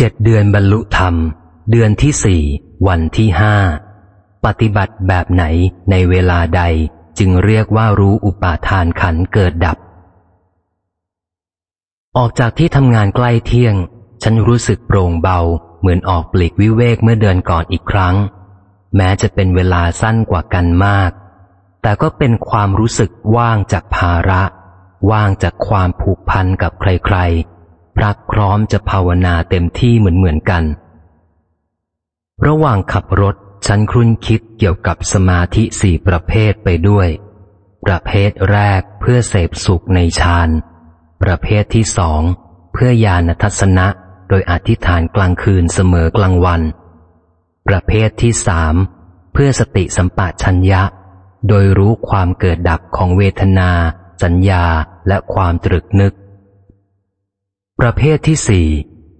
เจ็ดเดือนบรรลุธรรม เดือนที่สี่วันที่ห้าปฏิบัติแบบไหนในเวลาใดจึงเรียกว่ารู้อุปาทานขันเกิดดับ ออกจากที่ทำงานใกล้เที่ยง ฉันรู้สึกโปร่งเบา เหมือนออกปลีกวิเวกเมื่อเดือนก่อนอีกครั้ง แม้จะเป็นเวลาสั้นกว่ากันมาก แต่ก็เป็นความรู้สึกว่างจากภาระ ว่างจากความผูกพันกับใครๆ รักพร้อมจะภาวนาเต็มที่เหมือนเหมือนกัน ระหว่างขับรถฉันครุ่นคิดเกี่ยวกับสมาธิสี่ประเภทไปด้วย ประเภทแรกเพื่อเสพสุขในฌาน ประเภทที่สองเพื่อญาณทัศนะ โดยอธิษฐานกลางคืนเสมอกลางวัน ประเภทที่สามเพื่อสติสัมปชัญญะ โดยรู้ความเกิดดับของเวทนา สัญญาและความตรึกนึก ประเภทที่สี่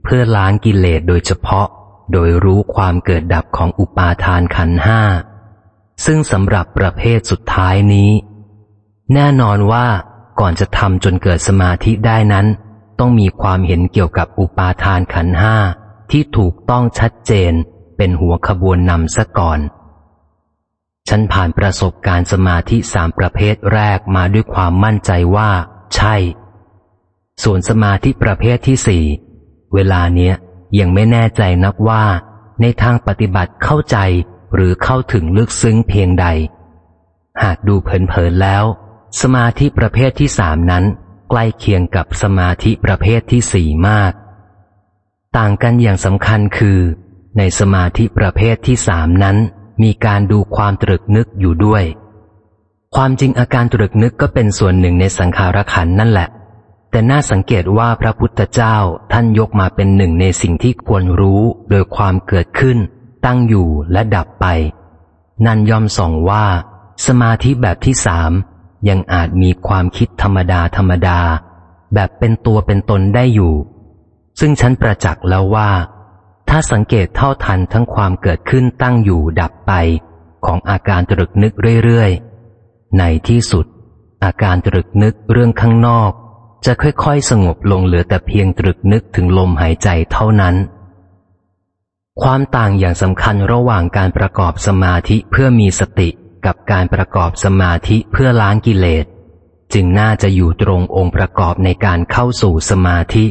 เพื่อล้างกิเลสโดยเฉพาะ โดยรู้ความเกิดดับของอุปาทานขันห้าซึ่งสำหรับประเภทสุดท้ายนี้ แน่นอนว่าก่อนจะทำจนเกิดสมาธิได้นั้น ต้องมีความเห็นเกี่ยวกับอุปาทานขันห้าที่ถูกต้องชัดเจนเป็นหัวขบวนนำซะก่อน ฉันผ่านประสบการณ์สมาธิสามประเภทแรกมาด้วยความมั่นใจว่า ใช่ ส่วนสมาธิประเภทที่สี่เวลาเนี้ยยังไม่แน่ใจนักว่า ในทางปฏิบัติเข้าใจหรือเข้าถึงลึกซึ้งเพียงใด หากดูเผินๆแล้ว สมาธิประเภทที่สามนั้น ใกล้เคียงกับสมาธิประเภทที่สี่มาก ต่างกันอย่างสำคัญคือ ในสมาธิประเภทที่สามนั้น มีการดูความตรึกนึกอยู่ด้วย ความจริงอาการตรึกนึกก็เป็นส่วนหนึ่งในสังขารขันนั่นแหละ แต่น่าสังเกตว่าพระพุทธเจ้าท่านยกมาเป็นหนึ่งในสิ่งที่ควรรู้โดยความเกิดขึ้น ตั้งอยู่และดับไป นั่นย่อมส่องว่า สมาธิแบบที่สามยังอาจมีความคิดธรรมดาธรรมดา แบบเป็นตัวเป็นตนได้อยู่ ซึ่งฉันประจักษ์แล้วว่า ถ้าสังเกตเท่าทันทั้งความเกิดขึ้นตั้งอยู่ดับไป ของอาการตรึกนึกเรื่อยๆในที่สุด อาการตรึกนึกเรื่องข้างนอก จะค่อยๆ สงบลงเหลือแต่เพียงตรึกนึกถึงลมหายใจเท่านั้น ความต่างอย่างสำคัญระหว่างการประกอบสมาธิเพื่อมีสติกับการประกอบสมาธิเพื่อล้างกิเลส จึงน่าจะอยู่ตรงองค์ประกอบในการเข้าสู่สมาธิ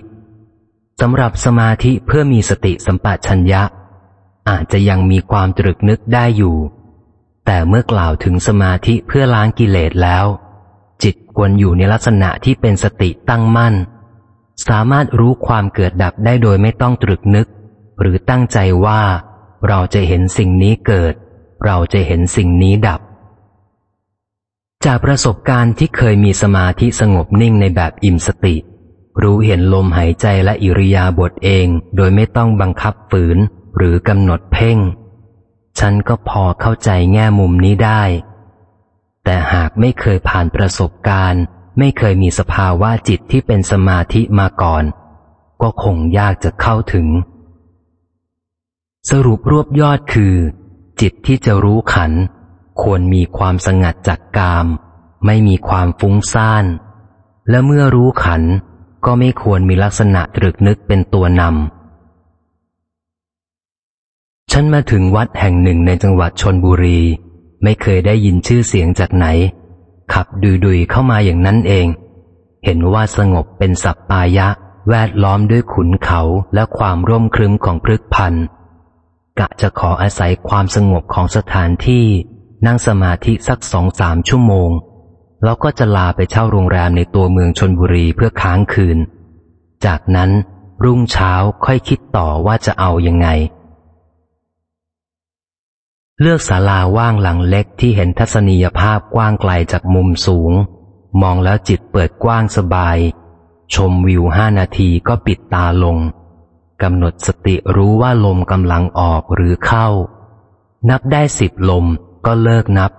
สำหรับสมาธิเพื่อมีสติสัมปชัญญะ อาจจะยังมีความตรึกนึกได้อยู่ แต่เมื่อกล่าวถึงสมาธิเพื่อล้างกิเลสแล้ว จิตควรอยู่ในลักษณะที่เป็นสติตั้งมั่น สามารถรู้ความเกิดดับได้โดยไม่ต้องตรึกนึก หรือตั้งใจว่า เราจะเห็นสิ่งนี้เกิด เราจะเห็นสิ่งนี้ดับ จากประสบการณ์ที่เคยมีสมาธิสงบนิ่งในแบบอิ่มสติ รู้เห็นลมหายใจและอิริยาบถเองโดยไม่ต้องบังคับฝืนหรือกำหนดเพ่ง ฉันก็พอเข้าใจแง่มุมนี้ได้ แต่หากไม่เคยผ่านประสบการณ์ ไม่เคยมีสภาวะจิตที่เป็นสมาธิมาก่อน ก็คงยากจะเข้าถึง สรุปรวบยอดคือ จิตที่จะรู้ขัน ควรมีความสงัดจากกาม ไม่มีความฟุ้งซ่าน และเมื่อรู้ขันก็ไม่ควรมีลักษณะตรึกนึกเป็นตัวนำฉันมาถึงวัดแห่งหนึ่งในจังหวัดชนบุรี ไม่เคยได้ยินชื่อเสียงจากไหน ขับดุยดุยเข้ามาอย่างนั้นเอง เห็นว่าสงบเป็นสัปปายะ แวดล้อมด้วยขุนเขาและความร่มครึ้มของพฤกพันธ์กะจะขออาศัยความสงบของสถานที่ นั่งสมาธิสักสองสามชั่วโมง แล้วก็จะลาไปเช่าโรงแรมในตัวเมืองชนบุรีเพื่อค้างคืน จากนั้นรุ่งเช้าค่อยคิดต่อว่าจะเอายังไง เลือกศาลาว่างหลังเล็กที่เห็นทัศนียภาพกว้างไกลจากมุมสูง มองแล้วจิตเปิดกว้างสบาย ชมวิวห้านาทีก็ปิดตาลงกำหนดสติรู้ว่าลมกำลังออกหรือเข้า นับได้สิบลมก็เลิกนับ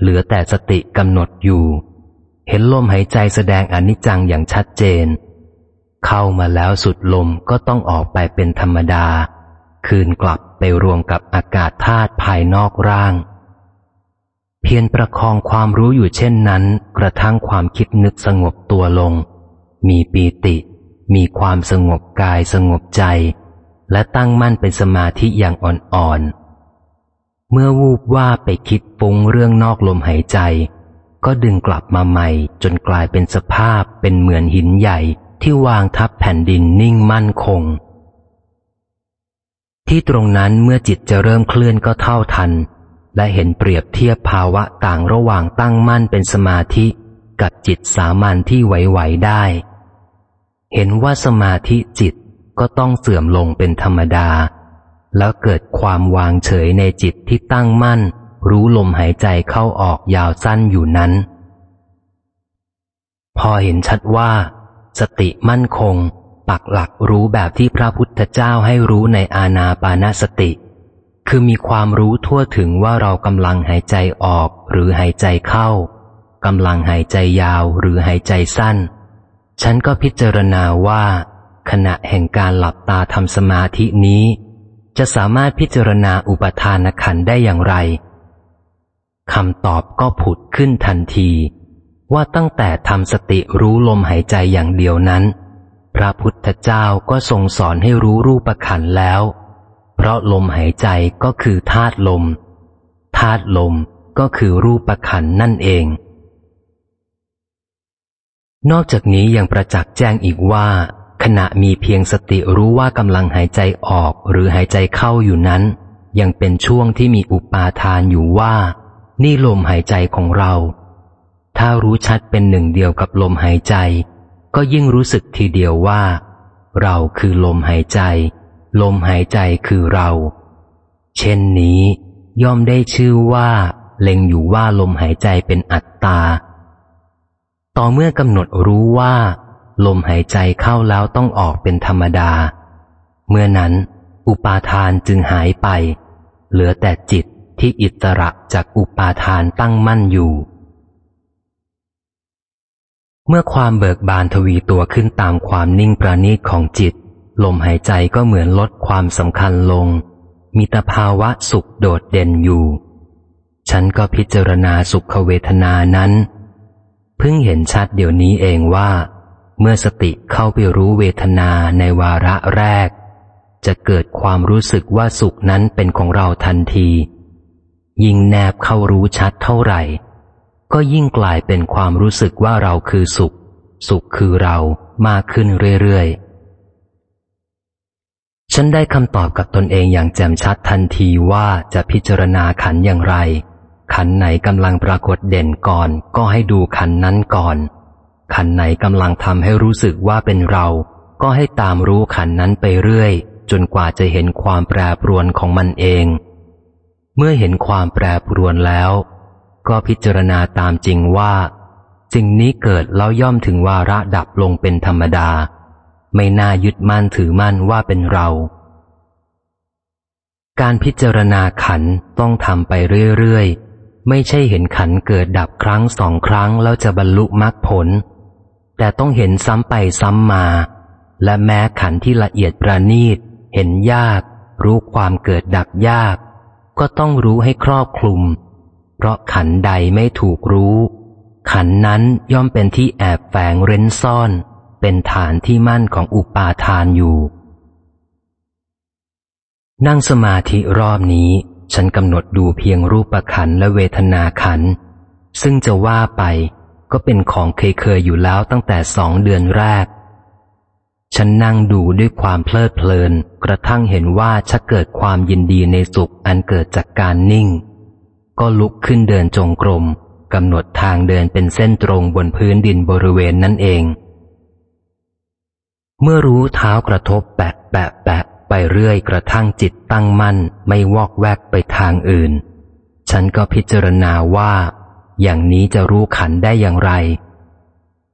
เหลือแต่สติกำหนดอยู่ เห็นลมหายใจแสดงอนิจจังอย่างชัดเจน เข้ามาแล้วสุดลมก็ต้องออกไปเป็นธรรมดา คืนกลับไปรวมกับอากาศธาตุภายนอกร่าง เพียรประคองความรู้อยู่เช่นนั้น กระทั่งความคิดนึกสงบตัวลง มีปีติ มีความสงบกายสงบใจ และตั้งมั่นเป็นสมาธิอย่างอ่อนๆ เมื่อวูบว่าไปคิดฟุ้งเรื่องนอกลมหายใจ ก็ดึงกลับมาใหม่ จนกลายเป็นสภาพเป็นเหมือนหินใหญ่ที่วางทับแผ่นดินนิ่งมั่นคง ที่ตรงนั้นเมื่อจิตจะเริ่มเคลื่อนก็เท่าทัน และเห็นเปรียบเทียบภาวะต่างระหว่างตั้งมั่นเป็นสมาธิ กับจิตสามัญที่ไหวๆได้ เห็นว่าสมาธิจิตก็ต้องเสื่อมลงเป็นธรรมดา แล้วเกิดความวางเฉยในจิตที่ตั้งมั่น รู้ลมหายใจเข้าออกยาวสั้นอยู่นั้น พอเห็นชัดว่า สติมั่นคง ปักหลักรู้แบบที่พระพุทธเจ้าให้รู้ในอาณาปานสติ คือมีความรู้ทั่วถึงว่าเรากำลังหายใจออกหรือหายใจเข้ากำลังหายใจยาวหรือหายใจสั้น ฉันก็พิจารณาว่า ขณะแห่งการหลับตาทำสมาธินี้ จะสามารถพิจารณาอุปทานขันได้อย่างไรคำตอบก็ผุดขึ้นทันที ว่าตั้งแต่ทำสติรู้ลมหายใจอย่างเดียวนั้น ระพุทธเจ้าก็ทรงสอนให้รู้รูปขันแล้ว เพราะลมหายใจก็คือธาตุลม ธาตุลมก็คือรูปขันนั่นเอง นอกจากนี้ยังประจักษ์แจ้งอีกว่า ขณะมีเพียงสติรู้ว่ากำลังหายใจออกหรือหายใจเข้าอยู่นั้น ยังเป็นช่วงที่มีอุปาทานอยู่ว่า นี่ลมหายใจของเรา ถ้ารู้ชัดเป็นหนึ่งเดียวกับลมหายใจ ก็ยิ่งรู้สึกทีเดียวว่า เราคือลมหายใจ ลมหายใจคือเรา เช่นนี้ ย่อมได้ชื่อว่า เล็งอยู่ว่าลมหายใจเป็นอัตตา ต่อเมื่อกำหนดรู้ว่า ลมหายใจเข้าแล้วต้องออกเป็นธรรมดา เมื่อนั้น อุปาทานจึงหายไป เหลือแต่จิตที่อิสระจากอุปาทานตั้งมั่นอยู่ เมื่อความเบิกบานทวีตัวขึ้นตามความนิ่งประณีตของจิต ลมหายใจก็เหมือนลดความสำคัญลง มีตภาวะสุขโดดเด่นอยู่ ฉันก็พิจารณาสุขเวทนานั้น เพิ่งเห็นชัดเดี๋ยวนี้เองว่า เมื่อสติเข้าไปรู้เวทนาในวาระแรก จะเกิดความรู้สึกว่าสุขนั้นเป็นของเราทันที ยิ่งแนบเข้ารู้ชัดเท่าไหร่ ก็ยิ่งกลายเป็นความรู้สึกว่าเราคือสุข สุขคือเรามากขึ้นเรื่อยๆ ฉันได้คำตอบกับตนเองอย่างแจ่มชัดทันทีว่าจะพิจารณาขันอย่างไร ขันไหนกำลังปรากฏเด่นก่อน ก็ให้ดูขันนั้นก่อน ขันไหนกำลังทำให้รู้สึกว่าเป็นเรา ก็ให้ตามรู้ขันนั้นไปเรื่อย จนกว่าจะเห็นความแปรปรวนของมันเอง เมื่อเห็นความแปรปรวนแล้ว ก็พิจารณาตามจริงว่าสิ่งนี้เกิดแล้วย่อมถึงวาระดับลงเป็นธรรมดา ไม่น่ายึดมั่นถือมั่นว่าเป็นเรา การพิจารณาขันต้องทำไปเรื่อยๆ ไม่ใช่เห็นขันเกิดดับครั้งสองครั้งแล้วจะบรรลุมรรคผล แต่ต้องเห็นซ้ำไปซ้ำมา และแม้ขันที่ละเอียดประณีต เห็นยาก รู้ความเกิดดับยาก ก็ต้องรู้ให้ครอบคลุม เพราะขันใดไม่ถูกรู้ ขันนั้นย่อมเป็นที่แอบแฝงเร้นซ่อน เป็นฐานที่มั่นของอุปาทานอยู่ นั่งสมาธิรอบนี้ ฉันกำหนดดูเพียงรูปขันและเวทนาขัน ซึ่งจะว่าไปก็เป็นของเคยเคยอยู่แล้วตั้งแต่สองเดือนแรก ฉันนั่งดูด้วยความเพลิดเพลิน กระทั่งเห็นว่าชักเกิดความยินดีในสุขอันเกิดจากการนิ่ง ก็ลุกขึ้นเดินจงกรมกำหนดทางเดินเป็นเส้นตรงบนพื้นดินบริเวณนั่นเอง เมื่อรู้เท้ากระทบแปะแปะแปะไปเรื่อยกระทั่งจิตตั้งมั่นไม่วอกแวกไปทางอื่น ฉันก็พิจารณาว่า อย่างนี้จะรู้ขันได้อย่างไร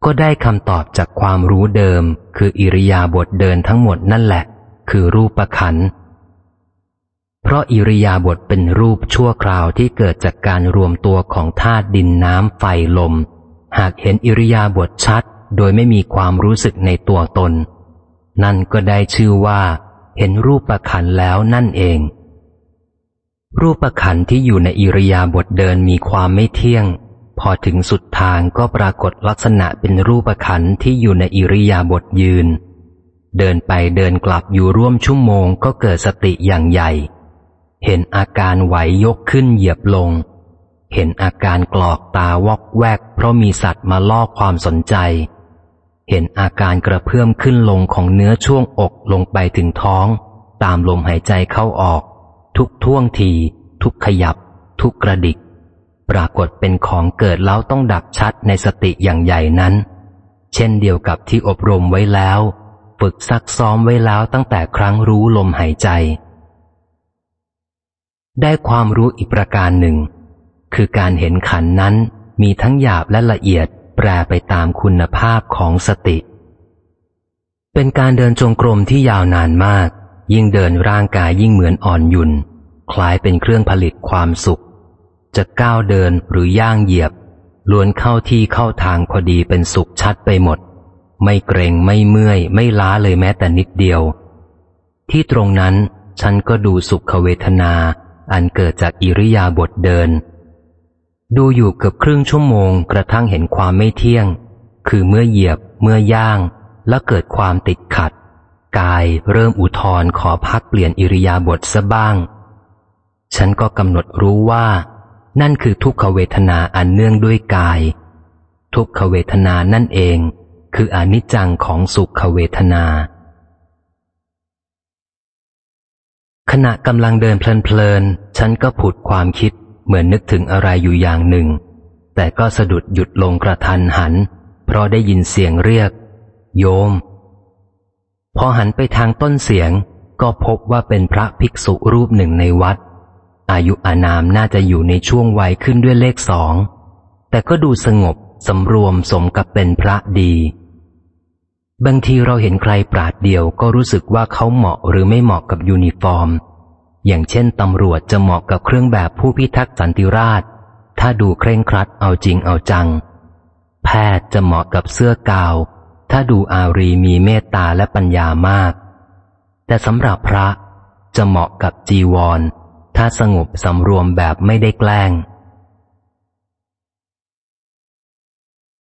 ก็ได้คำตอบจากความรู้เดิม คืออิริยาบถเดินทั้งหมดนั่นแหละ คือรูปขัน เพราะอิริยาบถเป็นรูปชั่วคราวที่เกิดจากการรวมตัวของธาตุดินน้ำไฟลม หากเห็นอิริยาบถชัด โดยไม่มีความรู้สึกในตัวตน นั่นก็ได้ชื่อว่า เห็นรูปประขันแล้วนั่นเอง รูปประขันที่อยู่ในอิริยาบถเดินมีความไม่เที่ยง พอถึงสุดทางก็ปรากฏลักษณะเป็นรูปประขันที่อยู่ในอิริยาบถยืน เดินไปเดินกลับอยู่ร่วมชั่วโมงก็เกิดสติอย่างใหญ่ เห็นอาการไหวยกขึ้นเหยียบลง เห็นอาการกรอกตาวอกแวก เพราะมีสัตว์มาล่อความสนใจ เห็นอาการกระเพื่อมขึ้นลงของเนื้อช่วงอกลงไปถึงท้อง ตามลมหายใจเข้าออก ทุกท่วงที ทุกขยับ ทุกกระดิก ปรากฏเป็นของเกิดแล้วต้องดับชัดในสติอย่างใหญ่นั้น เช่นเดียวกับที่อบรมไว้แล้ว ฝึกซักซ้อมไว้แล้วตั้งแต่ครั้งรู้ลมหายใจ ได้ความรู้อีกประการหนึ่ง คือการเห็นขันนั้นมีทั้งหยาบและละเอียดแปรไปตามคุณภาพของสติ เป็นการเดินจงกรมที่ยาวนานมาก ยิ่งเดินร่างกายยิ่งเหมือนอ่อนยุ่นคล้ายเป็นเครื่องผลิตความสุข จะก้าวเดินหรือย่างเหยียบ ล้วนเข้าที่เข้าทางพอดีเป็นสุขชัดไปหมด ไม่เกรงไม่เมื่อย ไม่ล้าเลยแม้แต่นิดเดียว ที่ตรงนั้นฉันก็ดูสุขเวทนา อันเกิดจากอิริยาบถเดิน ดูอยู่เกือบครึ่งชั่วโมงกระทั่งเห็นความไม่เที่ยง คือเมื่อเหยียบ เมื่อย่างแล้วเกิดความติดขัด กายเริ่มอุทธรขอพักเปลี่ยนอิริยาบถซะบ้าง ฉันก็กำหนดรู้ว่า นั่นคือทุกขเวทนาอันเนื่องด้วยกาย ทุกขเวทนานั่นเอง คืออนิจจังของสุขเวทนา ขณะกำลังเดินเพลินๆ ฉันก็ผุดความคิดเหมือนนึกถึงอะไรอยู่อย่างหนึ่ง แต่ก็สะดุดหยุดลงกระทันหัน เพราะได้ยินเสียงเรียก โยม พอหันไปทางต้นเสียง ก็พบว่าเป็นพระภิกษุรูปหนึ่งในวัด อายุอานามน่าจะอยู่ในช่วงวัยขึ้นด้วยเลขสอง แต่ก็ดูสงบสำรวมสมกับเป็นพระดี บางทีเราเห็นใครปราดเดียวก็รู้สึกว่าเขาเหมาะหรือไม่เหมาะกับยูนิฟอร์ม อย่างเช่นตำรวจจะเหมาะกับเครื่องแบบผู้พิทักษ์สันติราษฎร์ถ้าดูเคร่งครัดเอาจริงเอาจัง แพทย์จะเหมาะกับเสื้อกาวน์ ถ้าดูอารีมีเมตตาและปัญญามาก แต่สำหรับพระจะเหมาะกับจีวร ถ้าสงบสำรวมแบบไม่ได้แกล้ง